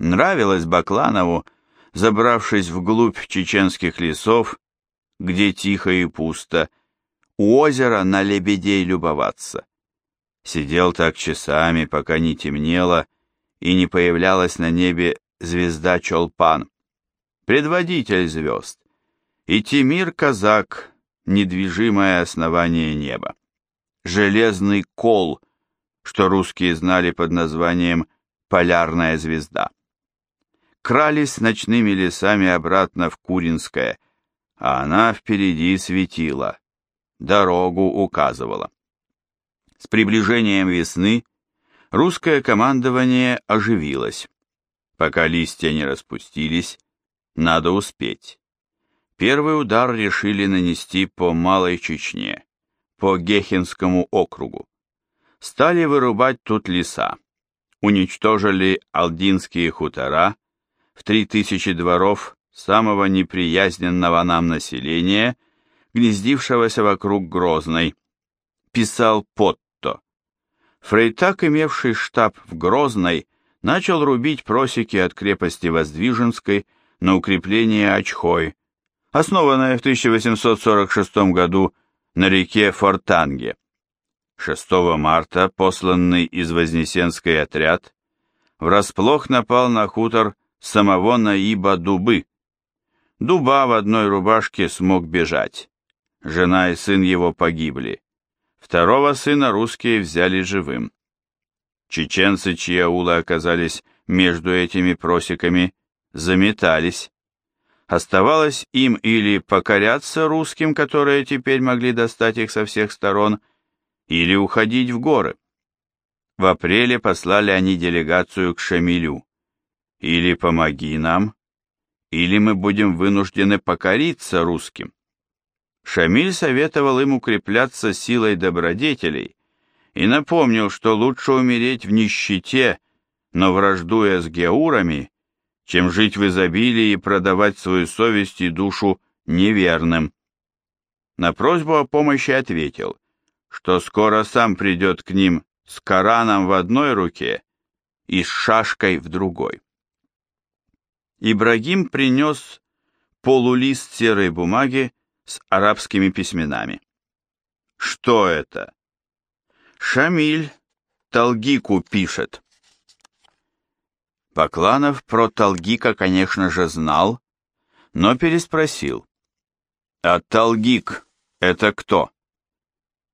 Нравилось Бакланову, забравшись вглубь чеченских лесов, где тихо и пусто, у озера на лебедей любоваться. Сидел так часами, пока не темнело и не появлялась на небе звезда Чолпан, предводитель звезд, и Тимир Казак, недвижимое основание неба. Железный кол, что русские знали под названием «Полярная звезда». Крались ночными лесами обратно в Куринское, а она впереди светила, дорогу указывала. С приближением весны русское командование оживилось. Пока листья не распустились, надо успеть. Первый удар решили нанести по Малой Чечне, по Гехинскому округу. Стали вырубать тут леса. Уничтожили алдинские хутора, в три тысячи дворов самого неприязненного нам населения, гнездившегося вокруг Грозной, писал Потто. Фрейтак, имевший штаб в Грозной, начал рубить просеки от крепости Воздвиженской на укрепление Очхой, основанное в 1846 году на реке Фортанге. 6 марта посланный из Вознесенской отряд врасплох напал на хутор самого Наиба Дубы. Дуба в одной рубашке смог бежать. Жена и сын его погибли. Второго сына русские взяли живым. Чеченцы, чьи аулы оказались между этими просеками, заметались. Оставалось им или покоряться русским, которые теперь могли достать их со всех сторон, или уходить в горы. В апреле послали они делегацию к Шамилю. Или помоги нам, или мы будем вынуждены покориться русским. Шамиль советовал им укрепляться силой добродетелей и напомнил, что лучше умереть в нищете, но враждуя с геурами, чем жить в изобилии и продавать свою совесть и душу неверным. На просьбу о помощи ответил, что скоро сам придет к ним с Кораном в одной руке и с шашкой в другой. Ибрагим принес полулист серой бумаги с арабскими письменами. Что это? Шамиль Талгику пишет. Покланов про Талгика, конечно же, знал, но переспросил. А Талгик — это кто?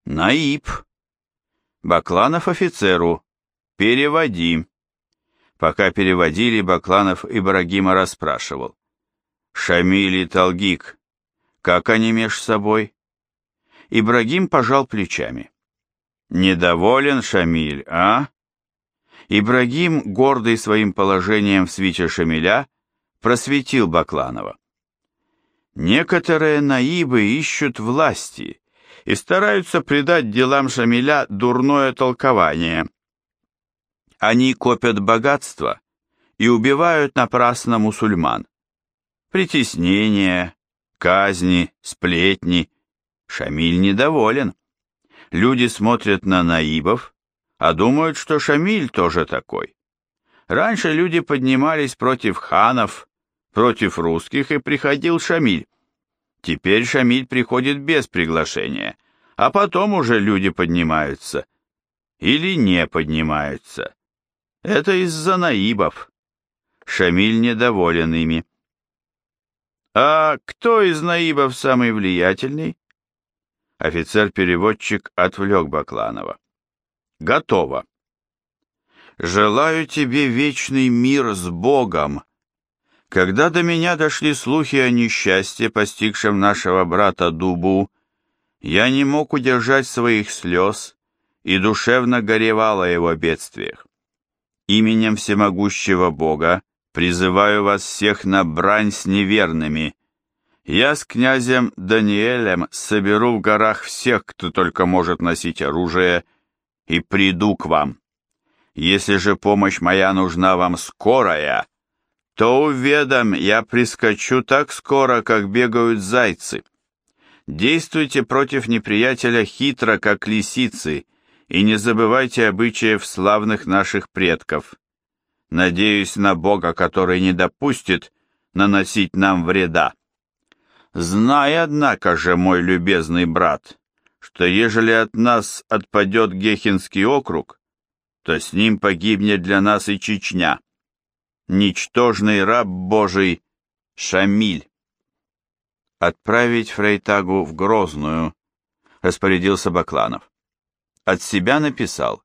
Наиб. Бакланов офицеру. Переводи. Пока переводили, Бакланов Ибрагима расспрашивал. «Шамиль и Талгик, как они меж собой?» Ибрагим пожал плечами. «Недоволен Шамиль, а?» Ибрагим, гордый своим положением в свите Шамиля, просветил Бакланова. «Некоторые наибы ищут власти и стараются придать делам Шамиля дурное толкование, они копят богатство и убивают напрасно мусульман. Притеснения, казни, сплетни. Шамиль недоволен. Люди смотрят на наибов, а думают, что Шамиль тоже такой. Раньше люди поднимались против ханов, против русских, и приходил Шамиль. Теперь Шамиль приходит без приглашения, а потом уже люди поднимаются. Или не поднимаются. Это из-за наибов. Шамиль недоволен ими. А кто из наибов самый влиятельный? Офицер-переводчик отвлек Бакланова. Готово. Желаю тебе вечный мир с Богом. Когда до меня дошли слухи о несчастье, постигшем нашего брата Дубу, я не мог удержать своих слез и душевно горевал о его бедствиях. Именем всемогущего Бога призываю вас всех на брань с неверными. Я с князем Даниэлем соберу в горах всех, кто только может носить оружие, и приду к вам. Если же помощь моя нужна вам скорая, то уведом я прискочу так скоро, как бегают зайцы. Действуйте против неприятеля хитро, как лисицы, и не забывайте обычаев славных наших предков. Надеюсь на Бога, который не допустит наносить нам вреда. Знай, однако же, мой любезный брат, что ежели от нас отпадет Гехинский округ, то с ним погибнет для нас и Чечня. Ничтожный раб Божий Шамиль. Отправить Фрейтагу в Грозную, распорядился Бакланов. От себя написал.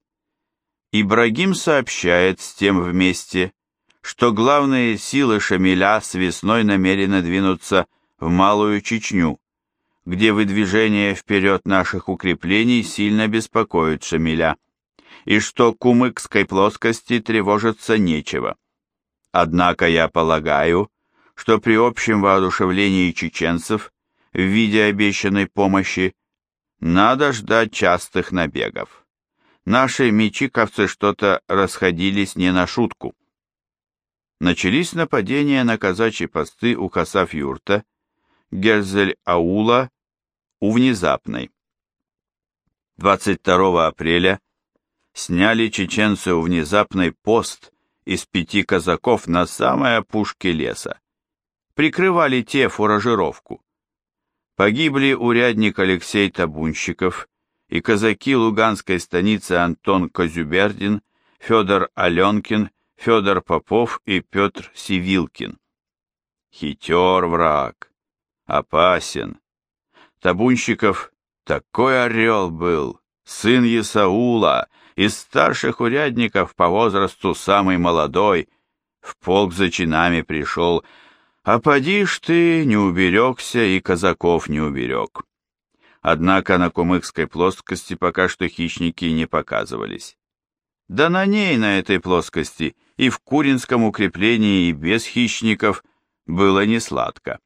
Ибрагим сообщает с тем вместе, что главные силы Шамиля с весной намерены двинуться в Малую Чечню, где выдвижение вперед наших укреплений сильно беспокоит Шамиля, и что кумыкской плоскости тревожиться нечего. Однако я полагаю, что при общем воодушевлении чеченцев в виде обещанной помощи надо ждать частых набегов. Наши мечиковцы что-то расходились не на шутку. Начались нападения на казачьи посты у Хасав-Юрта, Герзель-Аула, у Внезапной. 22 апреля сняли чеченцы у Внезапной пост из пяти казаков на самой опушке леса прикрывали те фуражировку. Погибли урядник Алексей Табунщиков и казаки Луганской станицы Антон Козюбердин, Федор Аленкин, Федор Попов и Петр Сивилкин. Хитер враг, опасен. Табунщиков такой орел был, сын Исаула, из старших урядников по возрасту самый молодой, в полк за чинами пришел, а поди ж ты, не уберегся и казаков не уберег. Однако на Кумыкской плоскости пока что хищники не показывались. Да на ней, на этой плоскости, и в Куринском укреплении, и без хищников было не сладко.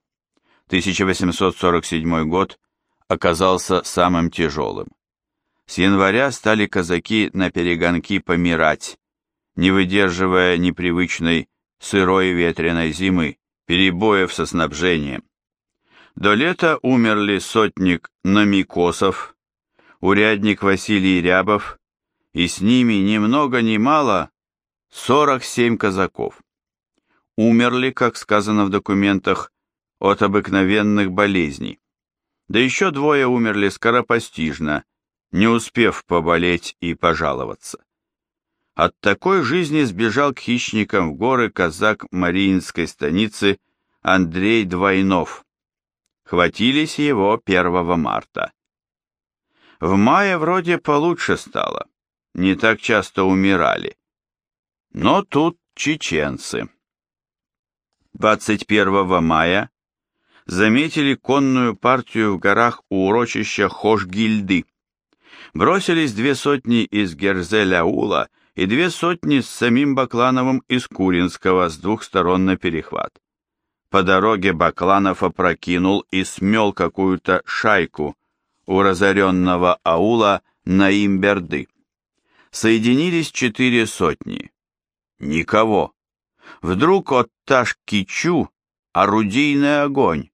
1847 год оказался самым тяжелым. С января стали казаки на перегонки помирать, не выдерживая непривычной сырой ветреной зимы перебоев со снабжением. До лета умерли сотник Намикосов, урядник Василий Рябов, и с ними ни много ни мало 47 казаков. Умерли, как сказано в документах, от обыкновенных болезней. Да еще двое умерли скоропостижно, не успев поболеть и пожаловаться. От такой жизни сбежал к хищникам в горы казак Мариинской станицы Андрей Двойнов. Хватились его 1 марта. В мае вроде получше стало, не так часто умирали. Но тут чеченцы. 21 мая заметили конную партию в горах у урочища Хошгильды. Бросились две сотни из Герзеля-Ула и две сотни с самим Баклановым из Куринского с двух сторон на перехват. По дороге Бакланов опрокинул и смел какую-то шайку у разоренного аула Наимберды. Соединились четыре сотни. Никого. Вдруг от Ташкичу орудийный огонь.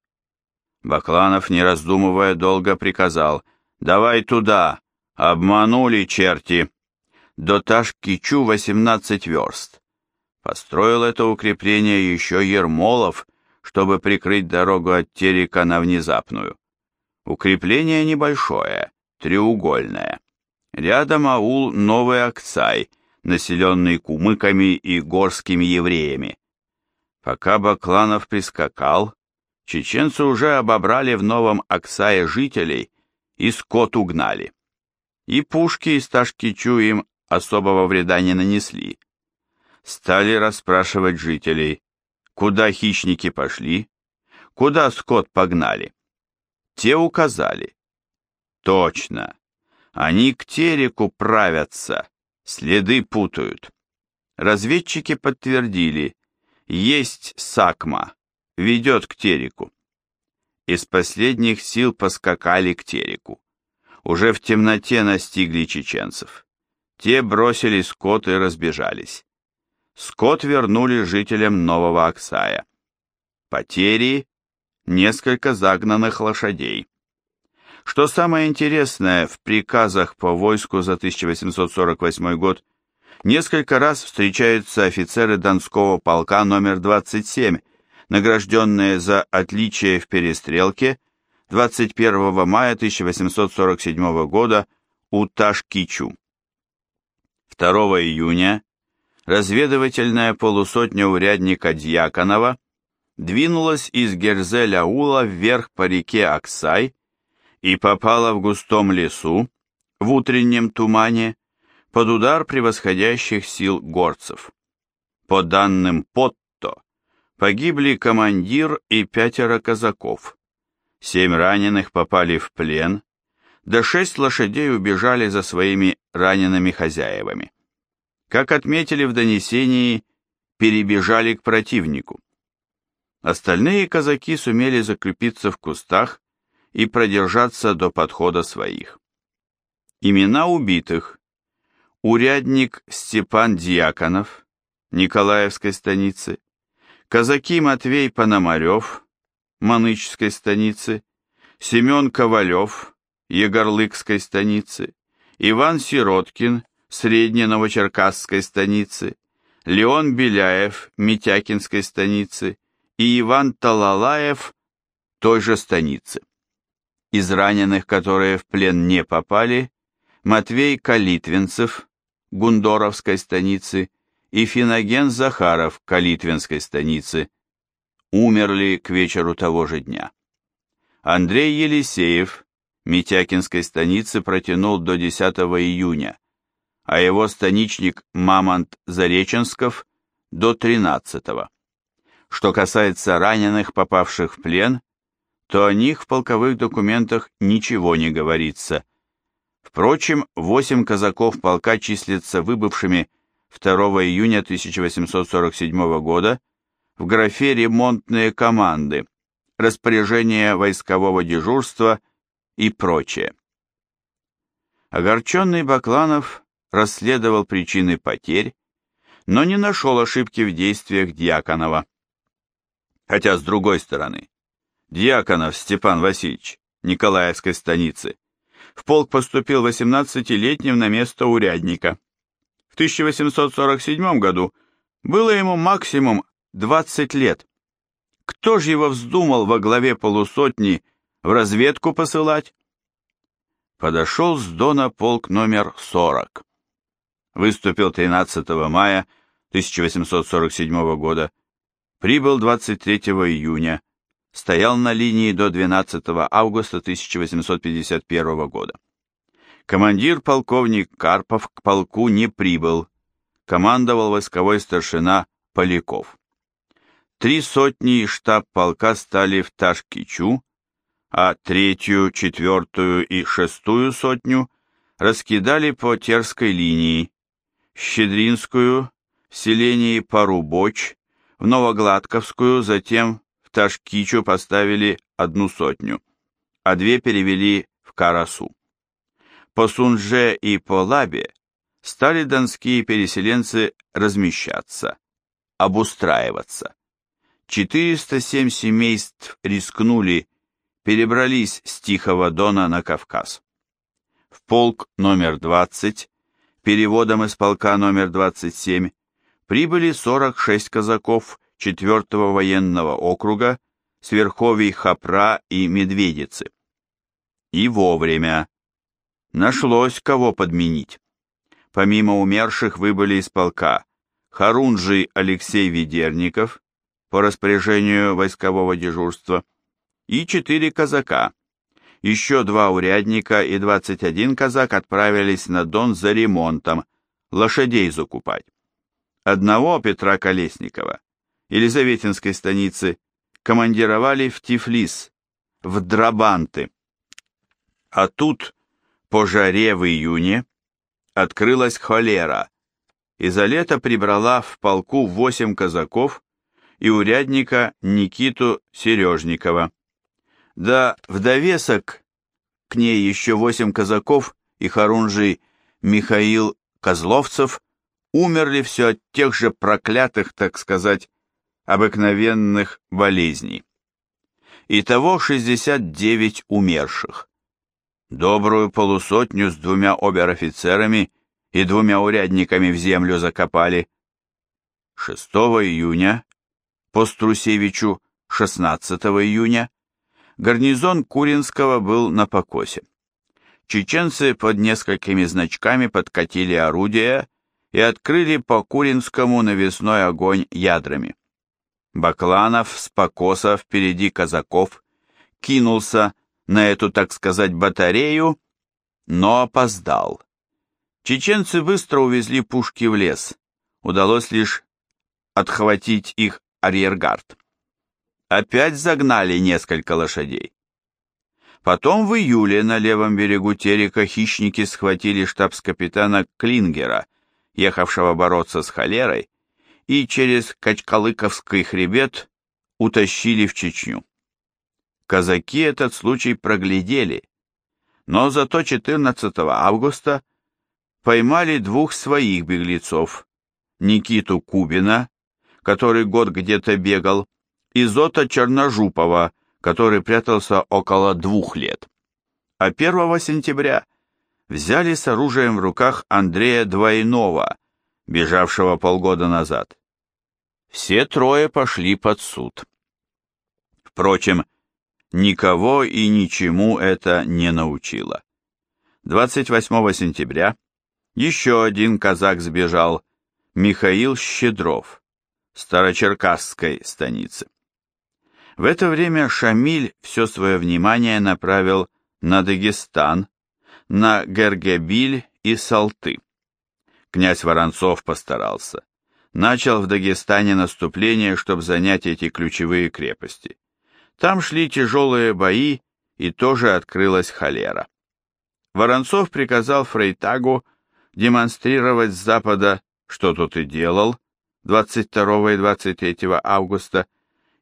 Бакланов, не раздумывая, долго приказал «Давай туда! Обманули черти!» До Ташкичу 18 верст. Построил это укрепление еще Ермолов, чтобы прикрыть дорогу от Терека на Внезапную. Укрепление небольшое, треугольное. Рядом аул Новый Акцай, населенный кумыками и горскими евреями. Пока Бакланов прискакал, чеченцы уже обобрали в Новом Аксае жителей и скот угнали. И пушки из Ташкичу им особого вреда не нанесли. Стали расспрашивать жителей, куда хищники пошли, куда скот погнали. Те указали. Точно, они к тереку правятся, следы путают. Разведчики подтвердили, есть Сакма, ведет к тереку. Из последних сил поскакали к тереку. Уже в темноте настигли чеченцев. Те бросили скот и разбежались. Скот вернули жителям Нового Оксая. Потери – несколько загнанных лошадей. Что самое интересное, в приказах по войску за 1848 год Несколько раз встречаются офицеры Донского полка номер 27, награжденные за отличие в перестрелке 21 мая 1847 года у Ташкичу. 2 июня разведывательная полусотня урядника Дьяконова двинулась из Герзеля-Ула вверх по реке Аксай и попала в густом лесу, в утреннем тумане, под удар превосходящих сил горцев. По данным Потто, погибли командир и пятеро казаков. Семь раненых попали в плен, да шесть лошадей убежали за своими ранеными хозяевами. Как отметили в донесении, перебежали к противнику. Остальные казаки сумели закрепиться в кустах и продержаться до подхода своих. Имена убитых урядник Степан Дьяконов, Николаевской станицы, казаки Матвей Пономарев, Манычской станицы, Семен Ковалев, Егорлыкской станицы, Иван Сироткин, Средненовочеркасской станицы, Леон Беляев, Митякинской станицы и Иван Талалаев, той же станицы. Из раненых, которые в плен не попали, Матвей Калитвинцев, Гундоровской станицы и Финоген Захаров Калитвинской станицы умерли к вечеру того же дня. Андрей Елисеев Митякинской станицы протянул до 10 июня, а его станичник Мамонт Зареченсков до 13 -го. Что касается раненых, попавших в плен, то о них в полковых документах ничего не говорится, Впрочем, восемь казаков полка числятся выбывшими 2 июня 1847 года в графе «Ремонтные команды», распоряжение войскового дежурства и прочее. Огорченный Бакланов расследовал причины потерь, но не нашел ошибки в действиях Дьяконова. Хотя, с другой стороны, Дьяконов Степан Васильевич Николаевской станицы в полк поступил 18-летним на место урядника. В 1847 году было ему максимум 20 лет. Кто же его вздумал во главе полусотни в разведку посылать? Подошел с Дона полк номер 40. Выступил 13 мая 1847 года, прибыл 23 июня, стоял на линии до 12 августа 1851 года. Командир полковник Карпов к полку не прибыл, командовал войсковой старшина Поляков. Три сотни штаб полка стали в Ташкичу, а третью, четвертую и шестую сотню раскидали по Терской линии, Щедринскую, в селении Парубоч, в Новогладковскую, затем Ташкичу поставили одну сотню, а две перевели в Карасу. По Сунже и по Лабе стали донские переселенцы размещаться, обустраиваться. 407 семейств рискнули, перебрались с Тихого Дона на Кавказ. В полк номер 20, переводом из полка номер 27, прибыли 46 казаков 4 военного округа с верховий Хапра и Медведицы. И вовремя. Нашлось кого подменить. Помимо умерших выбыли из полка Харунжий Алексей Ведерников по распоряжению войскового дежурства и четыре казака. Еще два урядника и 21 казак отправились на Дон за ремонтом, лошадей закупать. Одного Петра Колесникова Елизаветинской станицы командировали в Тифлис, в Драбанты. А тут, по жаре в июне, открылась холера, и за лето прибрала в полку восемь казаков и урядника Никиту Сережникова. Да в довесок к ней еще восемь казаков и хорунжий Михаил Козловцев умерли все от тех же проклятых, так сказать, обыкновенных болезней. Итого 69 умерших. Добрую полусотню с двумя обер-офицерами и двумя урядниками в землю закопали. 6 июня по Струсевичу 16 июня гарнизон Куринского был на покосе. Чеченцы под несколькими значками подкатили орудия и открыли по Куринскому навесной огонь ядрами. Бакланов с покоса впереди казаков кинулся на эту, так сказать, батарею, но опоздал. Чеченцы быстро увезли пушки в лес. Удалось лишь отхватить их арьергард. Опять загнали несколько лошадей. Потом в июле на левом берегу Терека хищники схватили штабс-капитана Клингера, ехавшего бороться с холерой, и через Качкалыковский хребет утащили в Чечню. Казаки этот случай проглядели, но зато 14 августа поймали двух своих беглецов, Никиту Кубина, который год где-то бегал, и Зота Черножупова, который прятался около двух лет. А 1 сентября взяли с оружием в руках Андрея Двойнова, бежавшего полгода назад. Все трое пошли под суд. Впрочем, никого и ничему это не научило. 28 сентября еще один казак сбежал, Михаил Щедров, Старочеркасской станицы. В это время Шамиль все свое внимание направил на Дагестан, на Гергебиль и Салты. Князь Воронцов постарался. Начал в Дагестане наступление, чтобы занять эти ключевые крепости. Там шли тяжелые бои, и тоже открылась холера. Воронцов приказал Фрейтагу демонстрировать с запада, что тот и делал, 22 и 23 августа,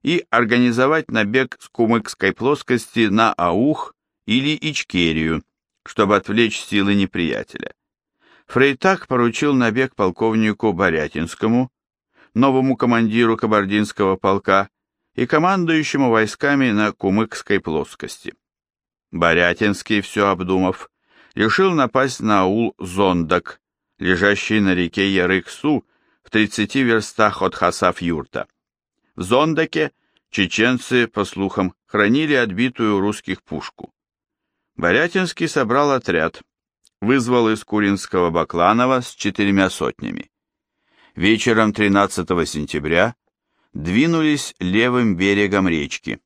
и организовать набег с Кумыкской плоскости на Аух или Ичкерию, чтобы отвлечь силы неприятеля. Фрейтаг поручил набег полковнику Борятинскому, новому командиру кабардинского полка и командующему войсками на Кумыкской плоскости. Борятинский, все обдумав, решил напасть на аул Зондак, лежащий на реке Ярык-Су в 30 верстах от Хасав-Юрта. В Зондаке чеченцы, по слухам, хранили отбитую русских пушку. Борятинский собрал отряд, вызвал из Куринского Бакланова с четырьмя сотнями. Вечером 13 сентября двинулись левым берегом речки.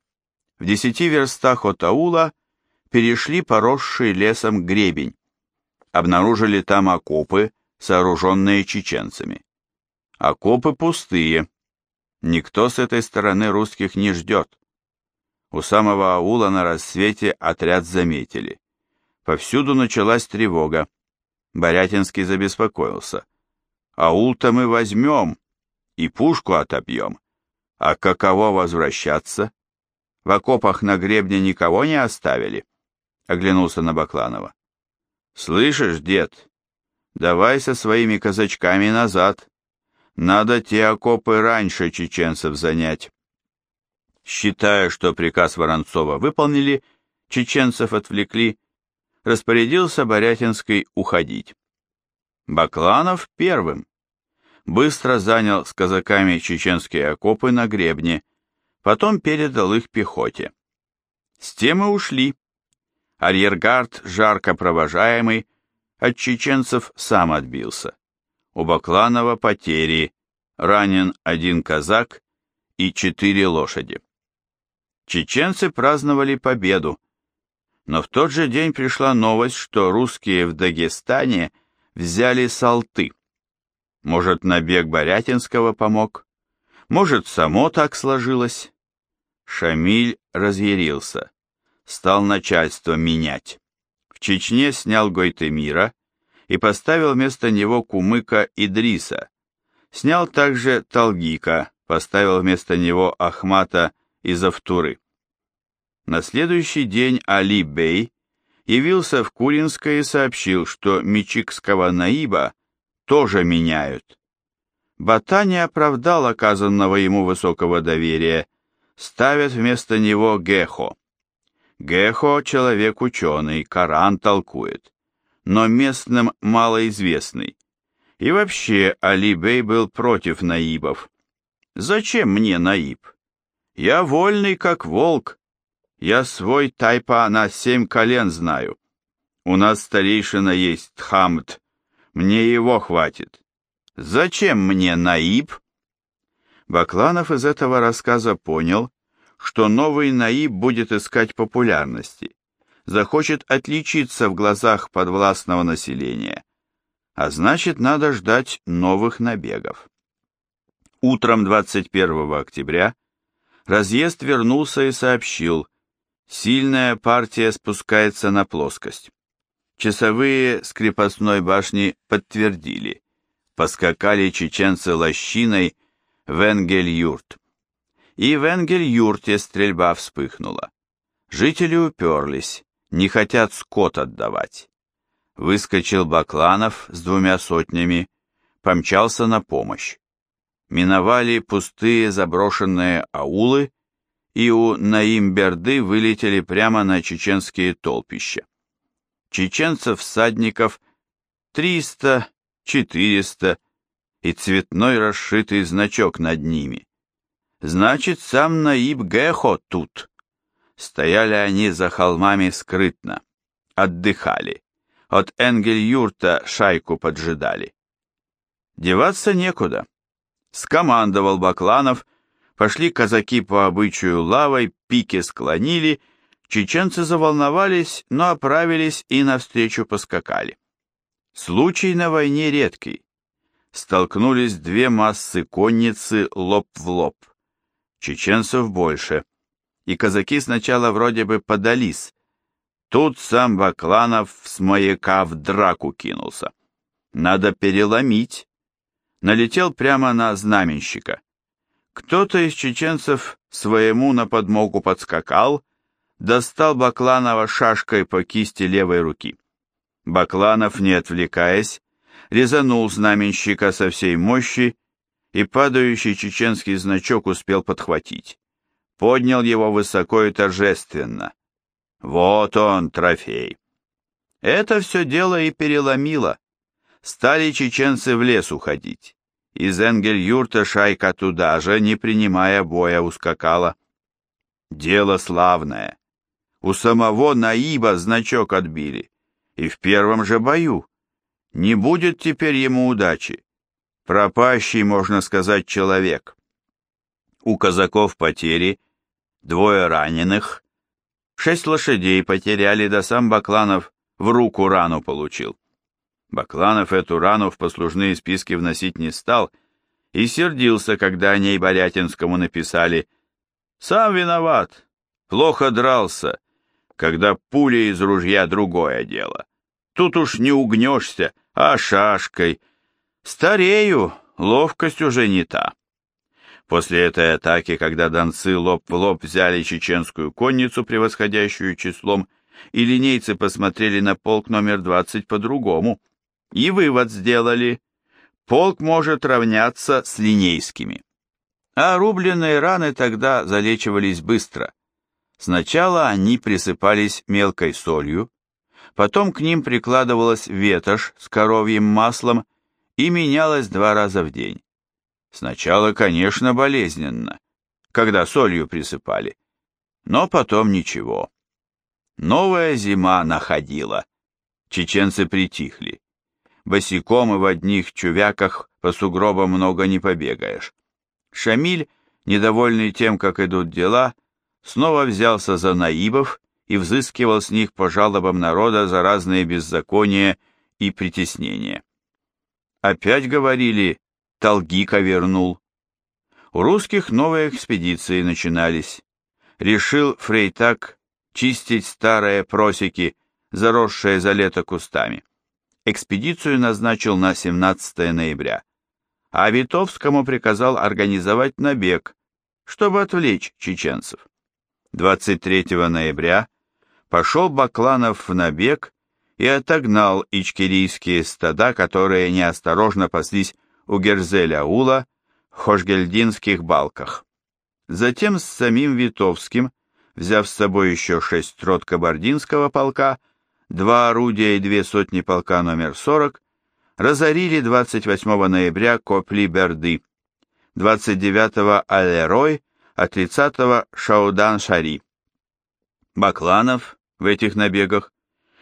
В десяти верстах от аула перешли поросший лесом гребень. Обнаружили там окопы, сооруженные чеченцами. Окопы пустые. Никто с этой стороны русских не ждет. У самого аула на рассвете отряд заметили. Повсюду началась тревога. Борятинский забеспокоился. Аул-то мы возьмем и пушку отобьем. А каково возвращаться? В окопах на гребне никого не оставили? Оглянулся на Бакланова. Слышишь, дед, давай со своими казачками назад. Надо те окопы раньше чеченцев занять. Считая, что приказ Воронцова выполнили, чеченцев отвлекли, распорядился Борятинский уходить. Бакланов первым. Быстро занял с казаками чеченские окопы на гребне, потом передал их пехоте. С тем и ушли. Арьергард, жарко провожаемый, от чеченцев сам отбился. У Бакланова потери, ранен один казак и четыре лошади. Чеченцы праздновали победу, но в тот же день пришла новость, что русские в Дагестане взяли Салты. Может, набег Борятинского помог? Может, само так сложилось? Шамиль разъярился, стал начальство менять. В Чечне снял Гойтемира и поставил вместо него Кумыка Идриса. Снял также Талгика, поставил вместо него Ахмата из Автуры. На следующий день Али Бей явился в Куринское и сообщил, что Мичикского Наиба тоже меняют. Бата не оправдал оказанного ему высокого доверия, ставят вместо него Гехо. Гехо — человек ученый, Коран толкует. Но местным малоизвестный. И вообще Али Бей был против наибов. Зачем мне наиб? Я вольный, как волк. Я свой тайпа на семь колен знаю. У нас старейшина есть Тхамд. Мне его хватит. Зачем мне наиб? Бакланов из этого рассказа понял, что новый наиб будет искать популярности, захочет отличиться в глазах подвластного населения, а значит, надо ждать новых набегов. Утром 21 октября разъезд вернулся и сообщил, сильная партия спускается на плоскость. Часовые с крепостной башни подтвердили, поскакали чеченцы лощиной в Энгель-Юрт. И в Энгель-Юрте стрельба вспыхнула. Жители уперлись, не хотят скот отдавать. Выскочил Бакланов с двумя сотнями, помчался на помощь. Миновали пустые заброшенные аулы, и у Наимберды вылетели прямо на чеченские толпища. Чеченцев-всадников триста, четыреста и цветной расшитый значок над ними. Значит, сам Наиб Гехо тут. Стояли они за холмами скрытно, отдыхали. От Энгель-Юрта шайку поджидали. Деваться некуда. Скомандовал Бакланов, пошли казаки по обычаю лавой, пики склонили, чеченцы заволновались, но оправились и навстречу поскакали. Случай на войне редкий столкнулись две массы конницы лоб в лоб. Чеченцев больше, и казаки сначала вроде бы подались. Тут сам Бакланов с маяка в драку кинулся. Надо переломить. Налетел прямо на знаменщика. Кто-то из чеченцев своему на подмогу подскакал, достал Бакланова шашкой по кисти левой руки. Бакланов, не отвлекаясь, резанул знаменщика со всей мощи, и падающий чеченский значок успел подхватить. Поднял его высоко и торжественно. Вот он, трофей. Это все дело и переломило. Стали чеченцы в лес уходить. Из Энгель-юрта шайка туда же, не принимая боя, ускакала. Дело славное. У самого Наиба значок отбили. И в первом же бою. Не будет теперь ему удачи. Пропащий, можно сказать, человек. У казаков потери, двое раненых, шесть лошадей потеряли, да сам Бакланов в руку рану получил. Бакланов эту рану в послужные списки вносить не стал и сердился, когда о ней Борятинскому написали «Сам виноват, плохо дрался, когда пуля из ружья другое дело. Тут уж не угнешься, а шашкой. Старею, ловкость уже не та. После этой атаки, когда донцы лоб в лоб взяли чеченскую конницу, превосходящую числом, и линейцы посмотрели на полк номер 20 по-другому, и вывод сделали, полк может равняться с линейскими. А рубленные раны тогда залечивались быстро. Сначала они присыпались мелкой солью, Потом к ним прикладывалась ветошь с коровьим маслом и менялась два раза в день. Сначала, конечно, болезненно, когда солью присыпали, но потом ничего. Новая зима находила. Чеченцы притихли. Босиком и в одних чувяках по сугробам много не побегаешь. Шамиль, недовольный тем, как идут дела, снова взялся за наибов и взыскивал с них по жалобам народа за разные беззакония и притеснения. Опять говорили, Талгика вернул. У русских новые экспедиции начинались. Решил Фрейтак чистить старые просеки, заросшие за лето кустами. Экспедицию назначил на 17 ноября, а Витовскому приказал организовать набег, чтобы отвлечь чеченцев. 23 ноября пошел Бакланов в набег и отогнал ичкерийские стада, которые неосторожно паслись у Герзеля-Ула Хошгельдинских балках. Затем с самим Витовским, взяв с собой еще шесть рот кабардинского полка, два орудия и две сотни полка номер 40 разорили 28 ноября Копли-Берды, 29-го Алерой, а 30-го Шаудан-Шари. Бакланов в этих набегах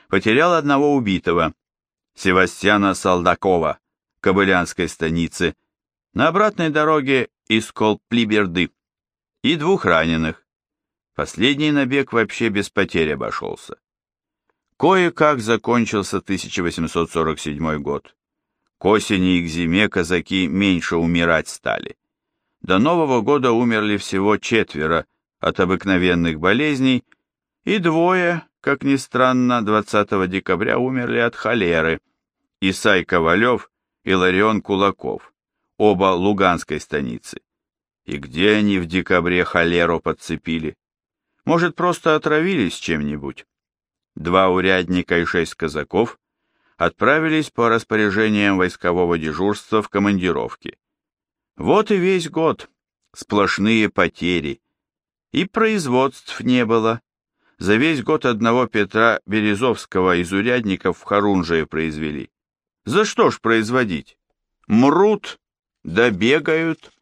потерял одного убитого, Севастьяна Солдакова, Кобылянской станицы, на обратной дороге из Колплиберды, и двух раненых. Последний набег вообще без потерь обошелся. Кое-как закончился 1847 год. К осени и к зиме казаки меньше умирать стали. До Нового года умерли всего четверо от обыкновенных болезней, и двое, как ни странно, 20 декабря умерли от холеры. Исай Ковалев и Ларион Кулаков, оба Луганской станицы. И где они в декабре холеру подцепили? Может, просто отравились чем-нибудь? Два урядника и шесть казаков отправились по распоряжениям войскового дежурства в командировки. Вот и весь год, сплошные потери. И производств не было. За весь год одного Петра Березовского из урядников в Харунжие произвели. За что ж производить? Мрут, да бегают.